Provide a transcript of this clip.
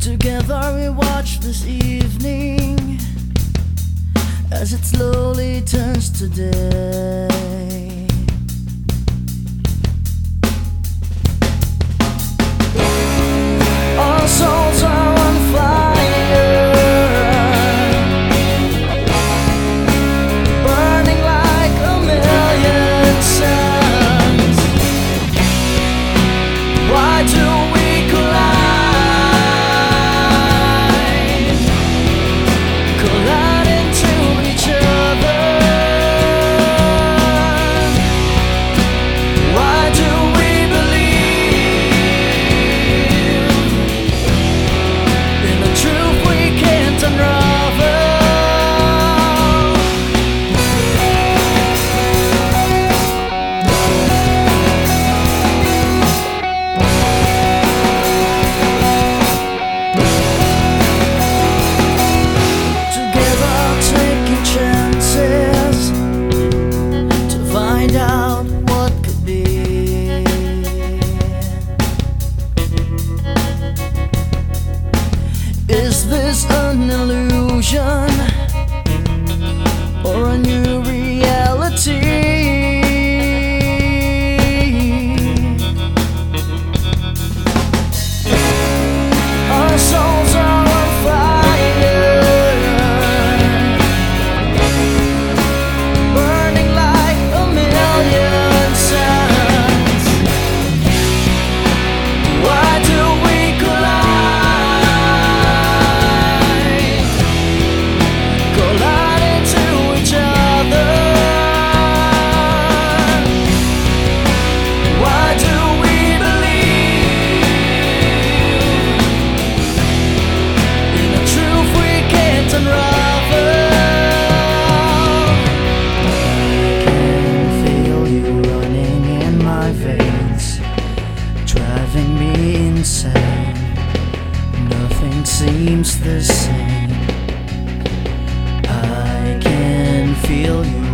Together we watch this evening as it slowly turns to day. Is this an illusion? insane. Nothing seems the same. I can feel you.